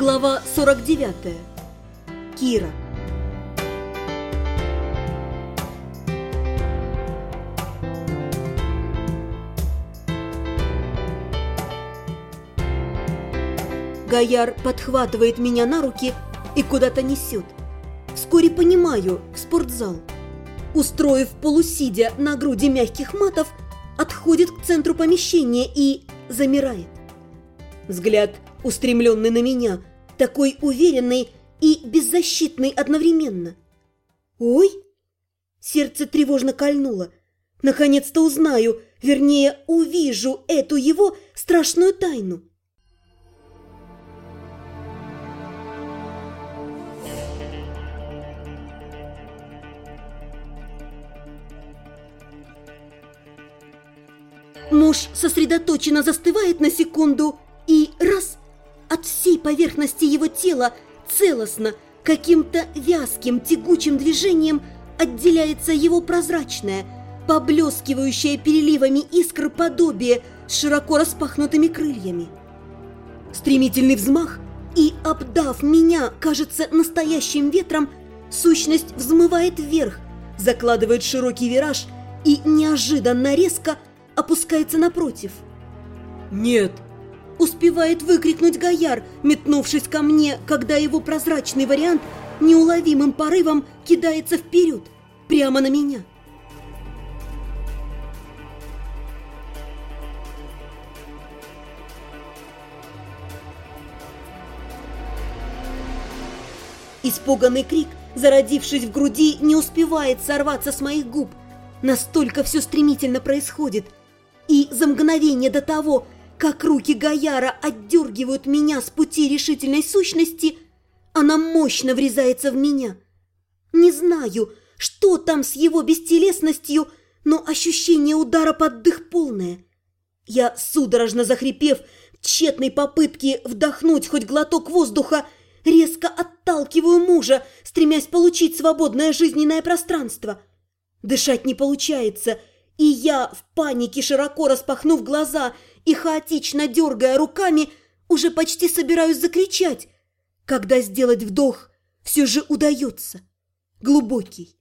Глава 49. Кира. Гояр подхватывает меня на руки и куда-то несет. Вскоре понимаю, в спортзал. Устроив полусидя на груди мягких матов, отходит к центру помещения и замирает. Взгляд, устремленный на меня, такой уверенный и беззащитный одновременно. «Ой!» Сердце тревожно кольнуло. Наконец-то узнаю, вернее, увижу эту его страшную тайну. Муж сосредоточенно застывает на секунду поверхности его тела целостно, каким-то вязким, тягучим движением отделяется его прозрачное, поблескивающее переливами искр подобие с широко распахнутыми крыльями. Стремительный взмах, и, обдав меня, кажется, настоящим ветром, сущность взмывает вверх, закладывает широкий вираж и неожиданно резко – опускается напротив. «Нет!» Успевает выкрикнуть Гояр, метнувшись ко мне, когда его прозрачный вариант неуловимым порывом кидается вперед, прямо на меня. Испуганный крик, зародившись в груди, не успевает сорваться с моих губ. Настолько все стремительно происходит – и за мгновение до того, как руки Гаяра отдергивают меня с пути решительной сущности, она мощно врезается в меня. Не знаю, что там с его бестелесностью, но ощущение удара под дых полное. Я, судорожно захрипев, в тщетной попытке вдохнуть хоть глоток воздуха, резко отталкиваю мужа, стремясь получить свободное жизненное пространство. Дышать не получается – и я, в панике широко распахнув глаза и хаотично дергая руками, уже почти собираюсь закричать, когда сделать вдох все же удается. Глубокий,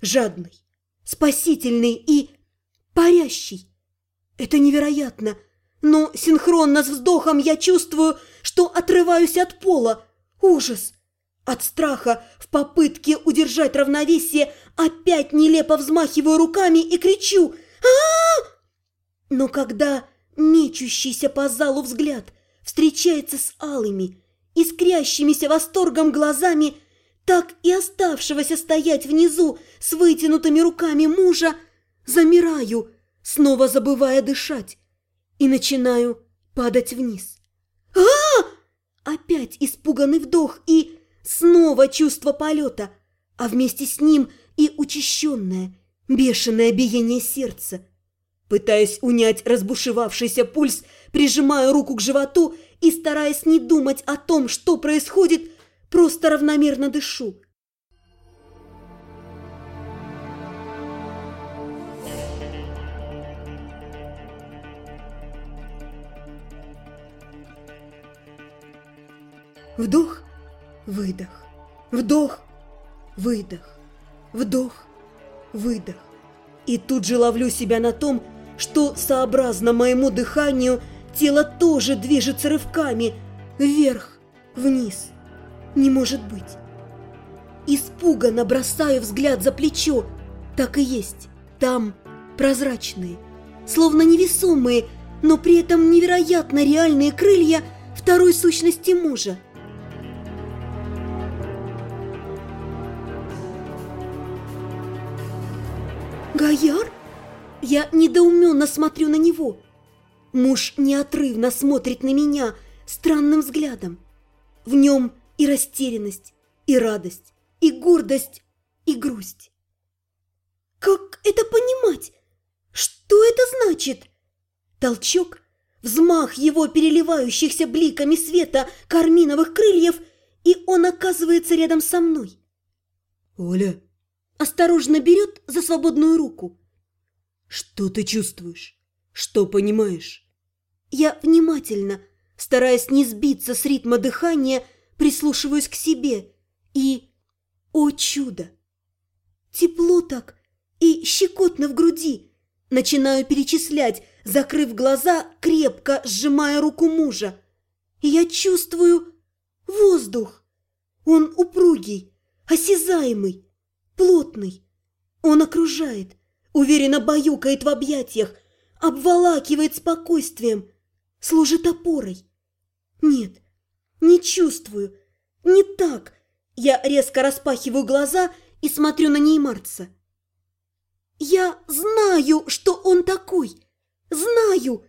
жадный, спасительный и парящий. Это невероятно, но синхронно с вздохом я чувствую, что отрываюсь от пола. Ужас! От страха в попытке удержать равновесие опять нелепо взмахиваю руками и кричу а, -а, -а Но когда мечущийся по залу взгляд встречается с алыми, искрящимися восторгом глазами, так и оставшегося стоять внизу с вытянутыми руками мужа, замираю, снова забывая дышать, и начинаю падать вниз. а, -а, -а! Опять испуганный вдох и Снова чувство полета, а вместе с ним и учащенное, бешеное биение сердца. Пытаясь унять разбушевавшийся пульс, прижимаю руку к животу и, стараясь не думать о том, что происходит, просто равномерно дышу. Вдох, выдох, вдох, выдох, вдох, выдох. И тут же ловлю себя на том, что, сообразно моему дыханию, тело тоже движется рывками вверх, вниз. Не может быть. Испуганно бросаю взгляд за плечо. Так и есть. Там прозрачные, словно невесомые, но при этом невероятно реальные крылья второй сущности мужа. «Гояр?» Я недоуменно смотрю на него. Муж неотрывно смотрит на меня странным взглядом. В нем и растерянность, и радость, и гордость, и грусть. «Как это понимать? Что это значит?» Толчок, взмах его переливающихся бликами света карминовых крыльев, и он оказывается рядом со мной. «Оля, Осторожно берет за свободную руку. «Что ты чувствуешь? Что понимаешь?» Я внимательно, стараясь не сбиться с ритма дыхания, прислушиваюсь к себе и... О чудо! Тепло так и щекотно в груди. Начинаю перечислять, закрыв глаза, крепко сжимая руку мужа. Я чувствую воздух. Он упругий, осязаемый, плотный. Он окружает, уверенно баюкает в объятиях, обволакивает спокойствием, служит опорой. Нет, не чувствую, не так. Я резко распахиваю глаза и смотрю на Неймарца. Я знаю, что он такой. Знаю.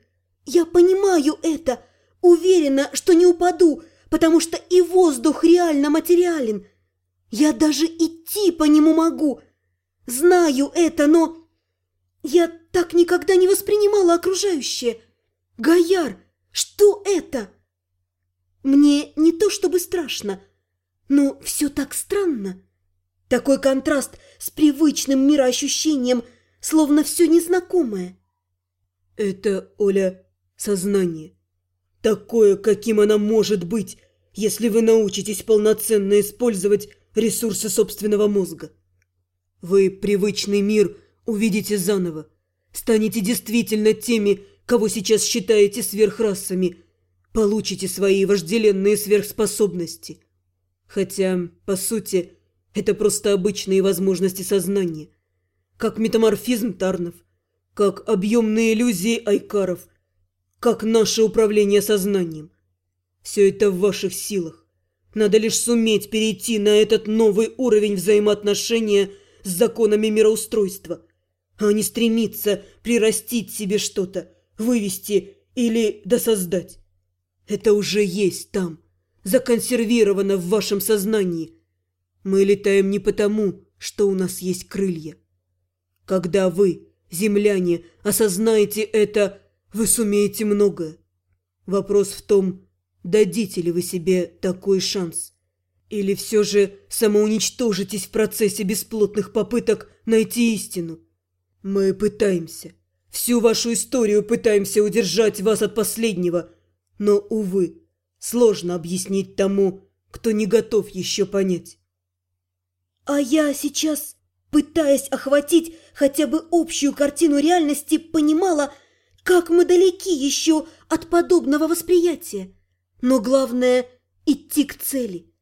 Я понимаю это. Уверена, что не упаду, потому что и воздух реально материален. Я даже идти по нему могу. Знаю это, но... Я так никогда не воспринимала окружающее. Гояр, что это? Мне не то чтобы страшно, но все так странно. Такой контраст с привычным мироощущением, словно все незнакомое. Это, Оля, сознание. Такое, каким оно может быть, если вы научитесь полноценно использовать ресурсы собственного мозга. Вы привычный мир увидите заново, станете действительно теми, кого сейчас считаете сверхрасами, получите свои вожделенные сверхспособности. Хотя, по сути, это просто обычные возможности сознания. Как метаморфизм Тарнов, как объемные иллюзии Айкаров, как наше управление сознанием. Все это в ваших силах. Надо лишь суметь перейти на этот новый уровень взаимоотношения с законами мироустройства, а не стремиться прирастить себе что-то, вывести или досоздать. Это уже есть там, законсервировано в вашем сознании, мы летаем не потому, что у нас есть крылья. Когда вы, земляне, осознаете это, вы сумеете многое. Вопрос в том, дадите ли вы себе такой шанс. Или все же самоуничтожитесь в процессе бесплотных попыток найти истину. Мы пытаемся. Всю вашу историю пытаемся удержать вас от последнего. Но, увы, сложно объяснить тому, кто не готов еще понять. А я сейчас, пытаясь охватить хотя бы общую картину реальности, понимала, как мы далеки еще от подобного восприятия. Но главное – идти к цели.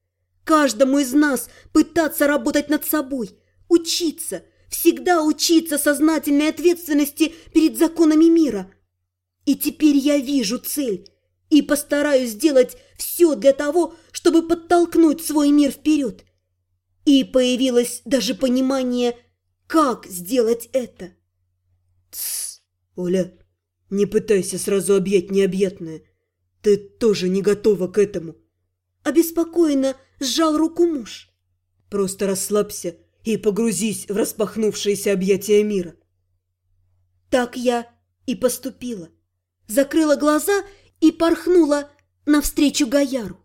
Каждому из нас пытаться работать над собой, учиться, всегда учиться сознательной ответственности перед законами мира. И теперь я вижу цель и постараюсь сделать все для того, чтобы подтолкнуть свой мир вперед – и появилось даже понимание, как сделать это. Тссс, Оля, не пытайся сразу объять необъятное. Ты тоже не готова к этому. Обеспокоенно сжал руку муж. Просто расслабься и погрузись в распахнувшиеся объятия мира. Так я и поступила. Закрыла глаза и порхнула навстречу Гаяру.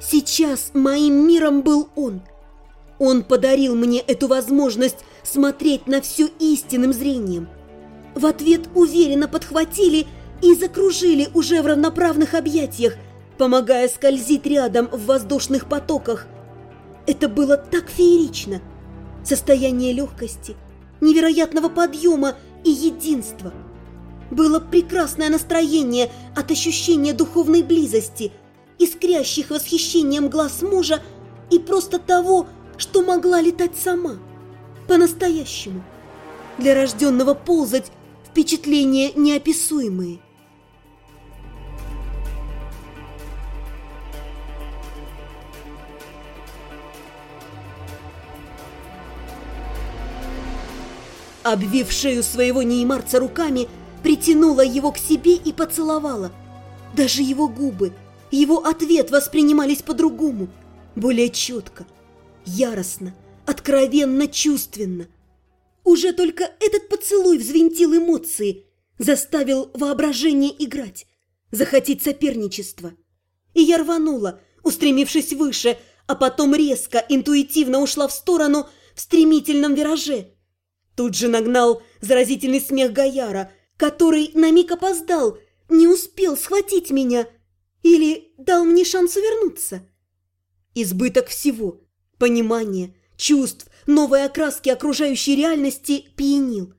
Сейчас моим миром был он. Он подарил мне эту возможность смотреть на все истинным зрением. В ответ уверенно подхватили и закружили уже в равноправных объятиях, помогая скользить рядом в воздушных потоках. Это было так феерично. Состояние легкости, невероятного подъема и единства. Было прекрасное настроение от ощущения духовной близости – искрящих восхищением глаз мужа и просто того, что могла летать сама. По-настоящему. Для рожденного ползать впечатления неописуемые. Обвив шею своего неймарца руками, притянула его к себе и поцеловала. Даже его губы – его ответ воспринимались по-другому, более четко, яростно, откровенно чувственно. Уже только этот поцелуй взвинтил эмоции, заставил воображение играть, захотеть соперничества. И я рванула, устремившись выше, а потом резко, интуитивно ушла в сторону в стремительном вираже. Тут же нагнал заразительный смех Гаяра, который на миг опоздал, не успел схватить меня или дал мне шанс увернуться. Избыток всего – понимания, чувств, новой окраски окружающей реальности пьянил.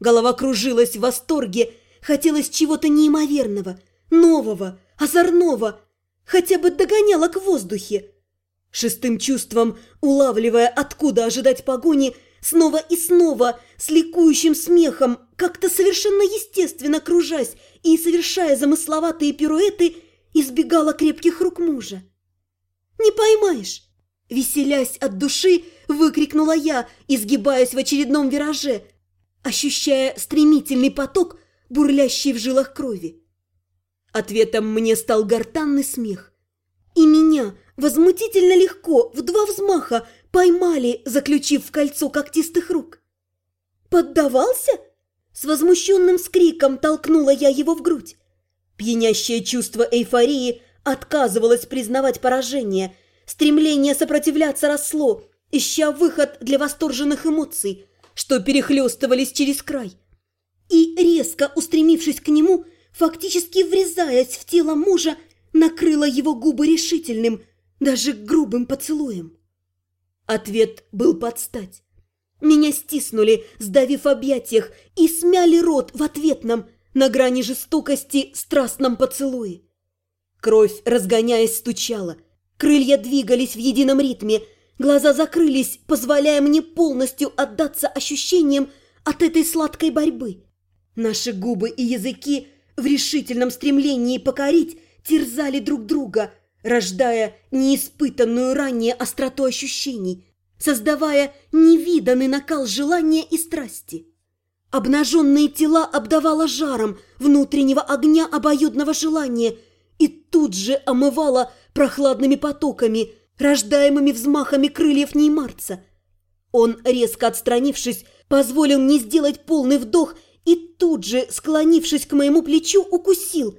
Голова кружилась в восторге, хотелось чего-то неимоверного, нового, озорного, хотя бы догоняла к воздухе. Шестым чувством, улавливая, откуда ожидать погони, снова и снова, с ликующим смехом, как-то совершенно естественно кружась и совершая замысловатые пируэты, избегала крепких рук мужа. «Не поймаешь!» Веселясь от души, выкрикнула я, изгибаясь в очередном вираже, ощущая стремительный поток, бурлящий в жилах крови. Ответом мне стал гортанный смех. И меня возмутительно легко в два взмаха поймали, заключив в кольцо когтистых рук. «Поддавался?» С возмущенным скриком толкнула я его в грудь. Пьянящее чувство эйфории отказывалось признавать поражение. Стремление сопротивляться росло, ища выход для восторженных эмоций, что перехлестывались через край. И, резко устремившись к нему, фактически врезаясь в тело мужа, накрыла его губы решительным, даже грубым поцелуем. Ответ был под стать. Меня стиснули, сдавив объятиях, и смяли рот в ответном, на грани жестокости, страстном поцелуе. Кровь, разгоняясь, стучала. Крылья двигались в едином ритме, глаза закрылись, позволяя мне полностью отдаться ощущениям от этой сладкой борьбы. Наши губы и языки в решительном стремлении покорить терзали друг друга, рождая неиспытанную ранее остроту ощущений, создавая невиданный накал желания и страсти. Обнаженные тела обдавало жаром внутреннего огня обоюдного желания и тут же омывало прохладными потоками, рождаемыми взмахами крыльев неймарца. Он, резко отстранившись, позволил мне сделать полный вдох и тут же, склонившись к моему плечу, укусил.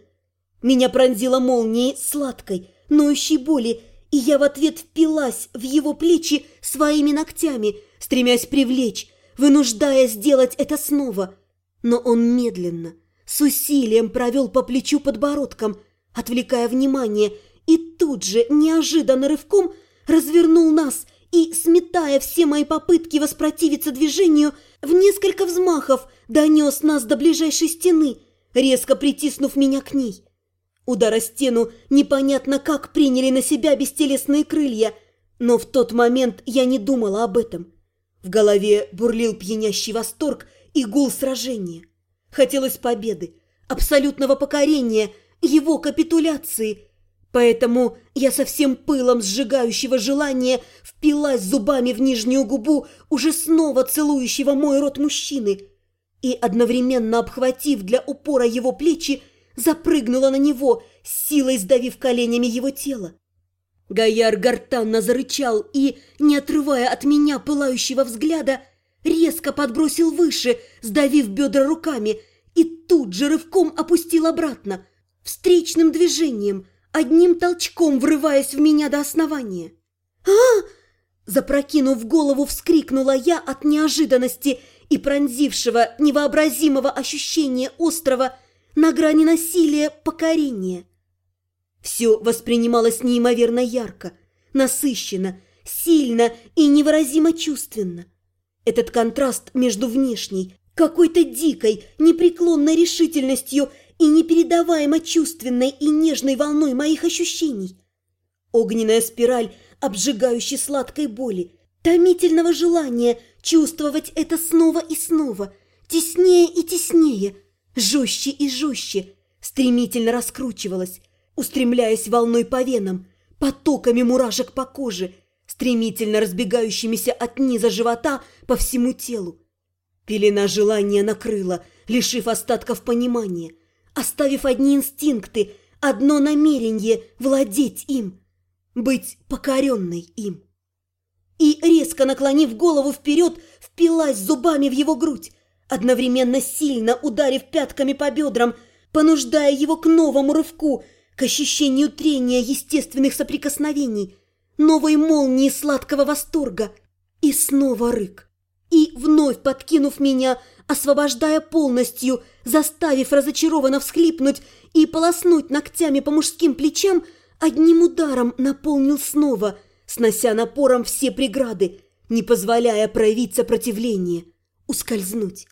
Меня пронзила молнией сладкой, ноющей боли, и я в ответ впилась в его плечи своими ногтями, стремясь привлечь, вынуждая сделать это снова. Но он медленно, с усилием провел по плечу подбородком, отвлекая внимание, и тут же, неожиданно рывком, развернул нас и, сметая все мои попытки воспротивиться движению, в несколько взмахов донес нас до ближайшей стены, резко притиснув меня к ней. Удар о стену непонятно как приняли на себя бестелесные крылья, но в тот момент я не думала об этом. В голове бурлил пьянящий восторг и гул сражения. Хотелось победы, абсолютного покорения, его капитуляции. Поэтому я со всем пылом сжигающего желания впилась зубами в нижнюю губу уже снова целующего мой рот мужчины и, одновременно обхватив для упора его плечи, запрыгнула на него, силой сдавив коленями его тело. Гаяр гортанно зарычал и, не отрывая от меня пылающего взгляда, резко подбросил выше, сдавив бедра руками, и тут же рывком опустил обратно, встречным движением, одним толчком врываясь в меня до основания. а Запрокинув голову, вскрикнула я от неожиданности и пронзившего невообразимого ощущения острова – на грани насилия покорения. Все воспринималось неимоверно ярко, насыщенно, сильно и невыразимо чувственно. Этот контраст между внешней, какой-то дикой, непреклонной решительностью и непередаваемо чувственной и нежной волной моих ощущений. Огненная спираль обжигающей сладкой боли, томительного желания чувствовать это снова и снова, теснее и теснее – жестче и жестче, стремительно раскручивалась, устремляясь волной по венам, потоками мурашек по коже, стремительно разбегающимися от низа живота по всему телу. Пелена желания накрыла, лишив остатков понимания, оставив одни инстинкты, одно намерение владеть им, быть покоренной им. И, резко наклонив голову вперед, впилась зубами в его грудь, одновременно сильно ударив пятками по бедрам, понуждая его к новому рывку, к ощущению трения естественных соприкосновений, новой молнии сладкого восторга. И снова рык. И, вновь подкинув меня, освобождая полностью, заставив разочарованно всхлипнуть и полоснуть ногтями по мужским плечам, одним ударом наполнил снова, снося напором все преграды, не позволяя проявить сопротивление, ускользнуть.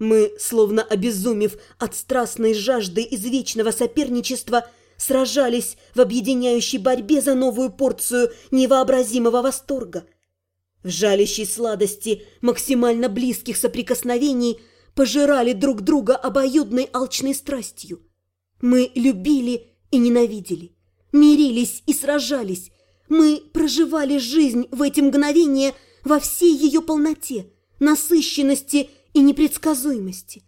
Мы, словно обезумев от страстной жажды извечного соперничества, сражались в объединяющей борьбе за новую порцию невообразимого восторга. В жалящей сладости максимально близких соприкосновений пожирали друг друга обоюдной алчной страстью. Мы любили и ненавидели, мирились и сражались. Мы проживали жизнь в эти мгновения во всей ее полноте, насыщенности и непредсказуемости.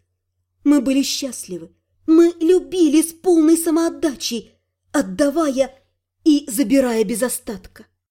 Мы были счастливы. Мы любили с полной самоотдачей, отдавая и забирая без остатка.